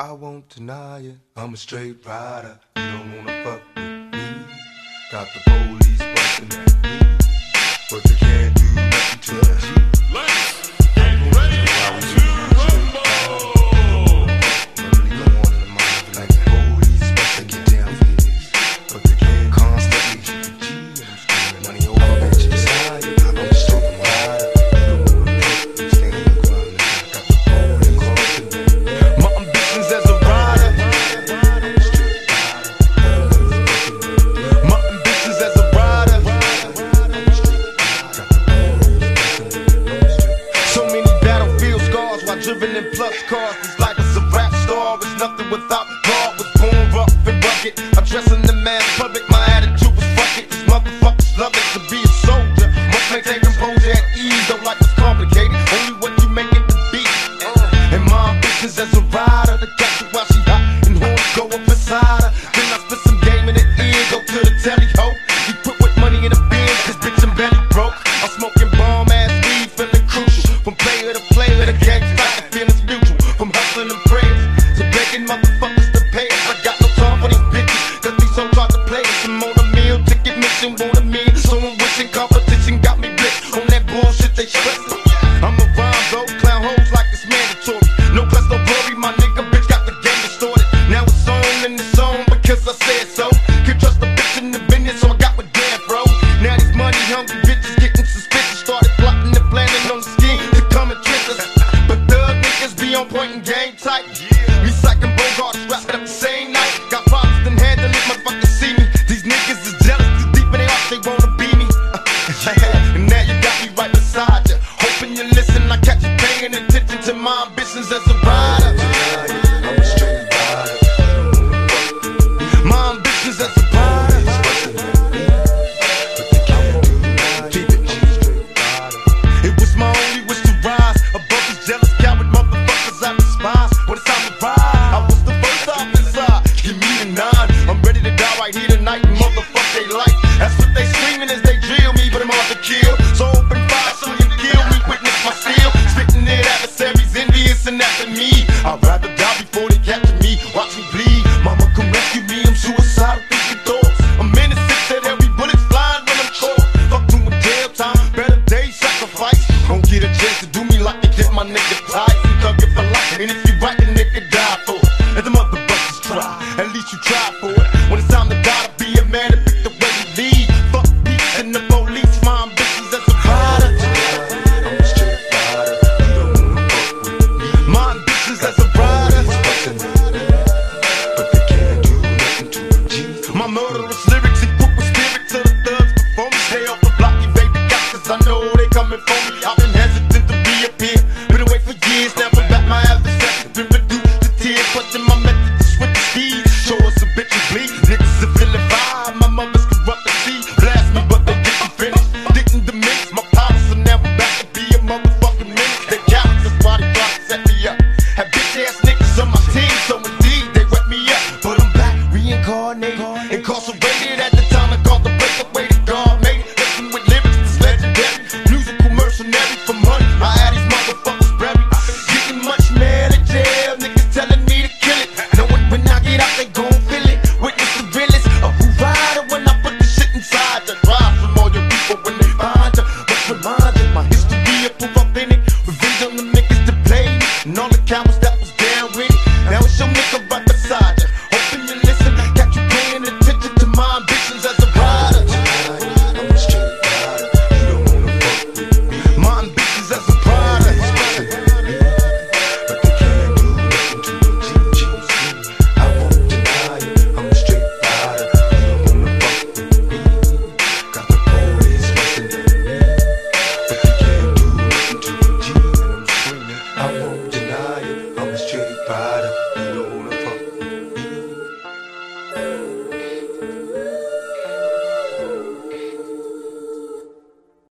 I won't deny it. I'm a straight rider. You don't wanna fuck with me. Got the police busting at me, cars. This life is a rap star. It's nothing without God. Was born rough and rugged. I'm dressing the man public. My attitude was fuck it. These motherfuckers love it to be a soldier. Must maintain composure at ease. Don't like it's complicated. Ticket mission. Want a meal. So I'm wishing competition got me blitzed. On that bullshit they stressing. I'm a rhyme though. Clown hoes like it's mandatory. No plus no glory. My nigga bitch got the game distorted. Now it's on and it's on because I said so. Can't trust the bitch in the business, so I got with Dan, bro. Now these money hungry bitches getting suspicious. Started plotting and planning on the scheme to come and trick us. But thug niggas be on point and game tight. Recycling and now you got me right beside you. Hoping you listen, I catch you paying attention to my ambitions as a rider. I'm a straight rider. My ambitions as a rider. It was my only wish to rise above these jealous coward motherfuckers I despise. When it's time to I was the first off inside. Give me nine. I'm ready to die right here tonight. Motherfuck they like. That's what they screaming as they drill kill. So open fire, so you kill me. Witness my steel. Spitting at adversaries, envious and after me. I'd rather die before they capture me. Watch me bleed. Mama, come rescue me. I'm suicidal, thinking thoughts. I'm innocent, said every bullet's flying when I'm caught. Fuck doing jail time, better days sacrifice. Don't get a chance to do me like they did my nigga Tyson. Thug it for life, and if you right, the nigga die for it. The motherfuckers try, at least you try for it. Murderous lyrics Lord.